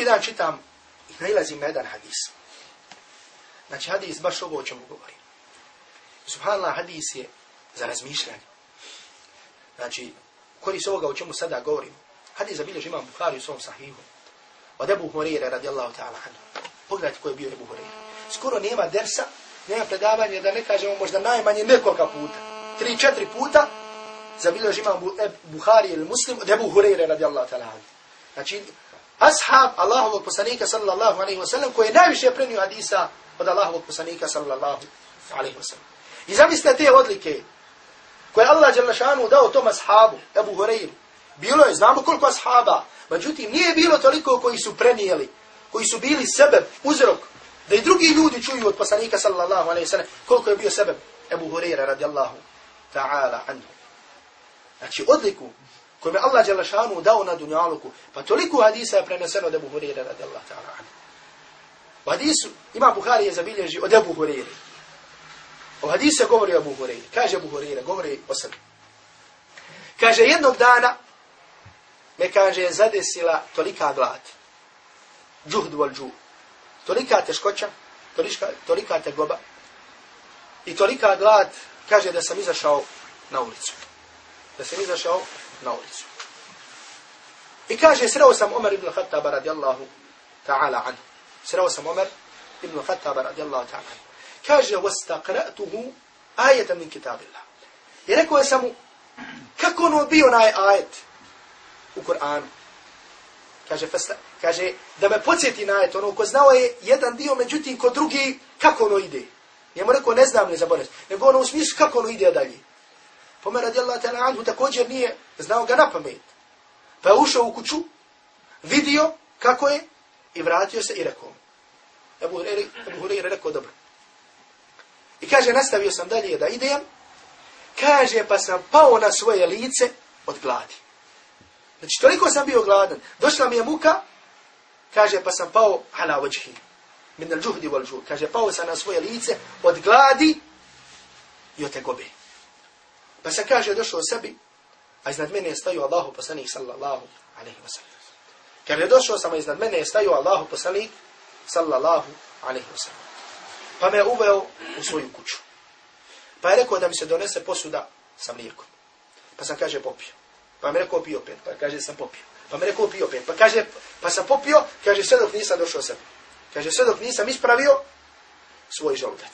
neki dan čitam i nailazim na jedan hadis. Znači hadis baš ovo o čemu govorim. Subhanallah hadis je za razmišljanje. Znači, koris ovoga o čemu sada govorim. Hadis zabilježi imam Bukhari u svom sahihu. Od Ebu Hurire radijallahu ta'ala anhu. Pogledajte ko je bio Ebu Hurire. Skoro nema dersa, nema predavanja, da ne kažemo možda najmanje nekoga puta. Tri, četiri puta zabilježi imam Bukhari ili Muslim od Ebu Hurire radijallahu ta'ala anhu. Znači, ashab Allahovog poslanika sallallahu alaihi wa sallam koji je najviše prenio hadisa od Allahovog poslanika sallallahu alaihi wa sallam. I zamislite te odlike koje Allah Đelešanu dao tom ashabu, Ebu Horeiru. Bilo je, znamo koliko ashaba, međutim nije bilo toliko koji su prenijeli, koji su bili sebe, uzrok, da i drugi ljudi čuju od poslanika sallallahu alaihi sallam, koliko je bio sebe Ebu Horeira radijallahu ta'ala anhu. Znači odliku koju je Allah Đelešanu dao na dunjaluku, pa toliko hadisa je preneseno od Ebu Hurire radi Allah ta'ala anhu. U hadisu ima Buhari je zabilježi od Ebu Hurire. O hadisu govori Abu Hurire. Kaže Abu Hurire, govori o sebi. Kaže, jednog dana me, kaže, zadesila tolika glad. Džuhd vol džuh. Tolika teškoća, tolika, tolika tegoba. I tolika glad, kaže, da sam izašao na ulicu. Da sam izašao na ulicu. I kaže, sreo sam Omer ibn Khattaba radijallahu ta'ala anhu. Sreo sam Omer ibn Khattaba radijallahu ta'ala anhu kaže wastaqra'tuhu ayatan min kitabillah. I rekao je samo kako ono bio onaj ajet u Kur'anu. Kaže, kaže, da me podsjeti na ajet, ono ko znao je jedan dio, međutim, ko drugi, kako ono ide. Ja mu rekao, ne znam, ne zaboravim. Nego ono u smislu kako ono ide dalje. Omer radijallahu ta'ala anhu također nije znao ga na pamet. Pa je ušao u kuću, vidio kako je i vratio se i rekao. Ebu Hureyre rekao, dobro. I kaže, nastavio sam dalje da idem. Kaže, pa sam pao na svoje lice od gladi. Znači, toliko sam bio gladan. Došla mi je muka. Kaže, pa sam pao ala vajhi. Min al džuhdi wal džuh. Kaže, pao sam na svoje lice od gladi i od tegobe. Pa sam kaže, došao sebi. A iznad mene je staju Allahu poslanik sallallahu alaihi wa sallam. Kaže, došao sam, a iznad mene je staju Allahu poslanik sallallahu alaihi wa sallam pa me uveo u svoju kuću. Pa je rekao da mi se donese posuda sa mlijekom. Pa sam kaže popio. Pa mi rekao pio pet, Pa kaže sam popio. Pa mi rekao pio pet, Pa kaže, pa sam popio, kaže sve dok nisam došao sebi. Kaže sve dok nisam ispravio svoj želudac.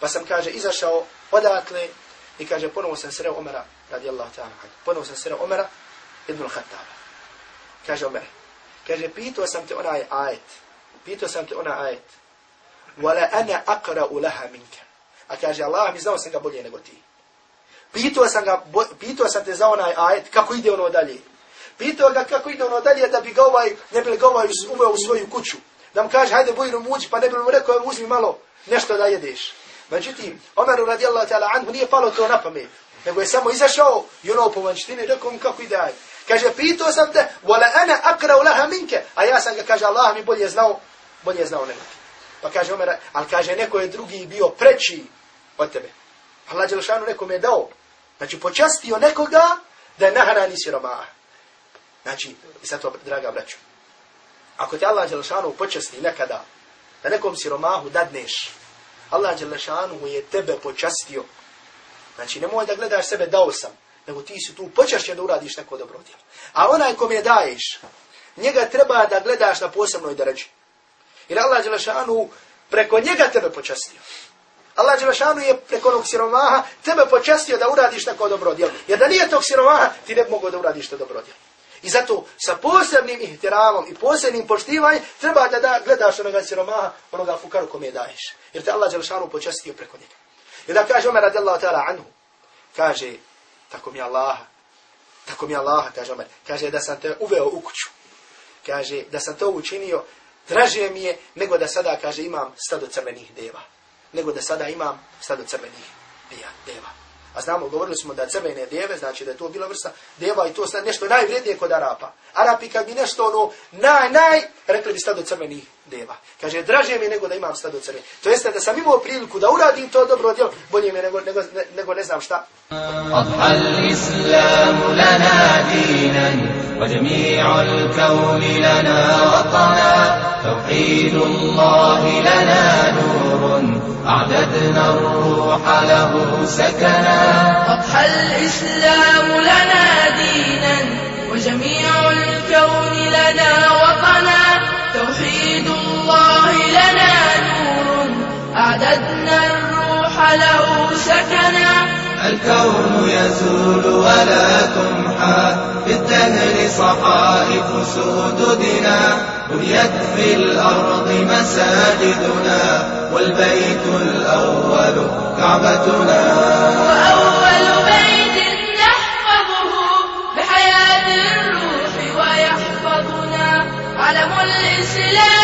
Pa sam kaže izašao odatle i kaže ponovo sam sreo Omera radijallahu ta'ala. Ponovo sam sreo Omera ibn Khattaba. Kaže Omer. Kaže pitao sam te onaj ajet. Pitao sam te onaj ajet wala ana aqra'u laha minka. A kaže Allah mi znao sam ga bolje nego ti. Pitao sam ga, pitao sam te za onaj ajet, kako ide ono dalje. Pitao ga kako ide ono dalje da bi ga ovaj, ne bi ga ovaj uveo u svoju kuću. Da mu kaže, hajde bojno muđi, pa ne bi mu rekao, uzmi malo nešto da jedeš. Međutim, Omeru radijallahu ta'ala anhu nije palo to na pamet. Nego je samo izašao i ono po vanštini rekao mu kako ide ajet. Kaže, pitao sam te, wala ana akrav laha minke, A ja sam ga, kaže, Allah mi bolje znao, bolje znao nego ti. Pa kaže Omer, ali kaže neko je drugi bio preći od tebe. Allah Đelšanu nekom je dao. Znači počastio nekoga da je nahrani siromaha. Znači, i sad to, draga braću, ako te Allah Đelšanu počasti nekada da nekom siromahu dadneš, Allah Đelešanu je tebe počastio. Znači, nemoj da gledaš sebe dao sam, nego ti si tu počašćen da uradiš neko dobro djelo. A onaj kom je daješ, njega treba da gledaš na posebnoj dređi. Jer Allah Đelešanu preko njega tebe počastio. Allah Đelešanu je preko onog siromaha tebe počastio da uradiš neko dobro djelo. Jer da nije tog siromaha, ti ne bi mogao da uradiš to dobro djelo. I zato sa posebnim ihtiramom i posebnim poštivanjem treba da, da gledaš onoga siromaha, onoga fukaru kome daješ. Jer te Allah Đelšanu počastio preko njega. I da kaže Omer radijallahu ta'ala anhu, kaže, tako mi Allah, tako mi Allah, kaže Omer, kaže da sam te uveo u kuću. Kaže, da sam to učinio, Draže mi je nego da sada, kaže, imam stado crvenih deva. Nego da sada imam stado crvenih deva. A znamo, govorili smo da crvene deve, znači da je to bila vrsta deva i to je nešto najvrednije kod Arapa. Arapi kad bi nešto ono naj, naj, rekli bi stado crvenih deva. Kaže, draže mi nego da imam stado crvenih. To jeste da sam imao priliku da uradim to dobro djelo, bolje mi nego, nego, nego ne znam šta. Adha l-islamu lana دينا وجميع الكون لنا وطنا. توحيد الله لنا نور أعددنا الروح له سكنا. أضحى الإسلام لنا دينا وجميع الكون لنا وطنا. توحيد الله لنا نور أعددنا الروح له سكنا. الكون يزول ولا تمحى. الأهل صحائف سوددنا بنيت في الأرض مساجدنا والبيت الأول كعبتنا. وأول بيت نحفظه بحياة الروح ويحفظنا علم الإسلام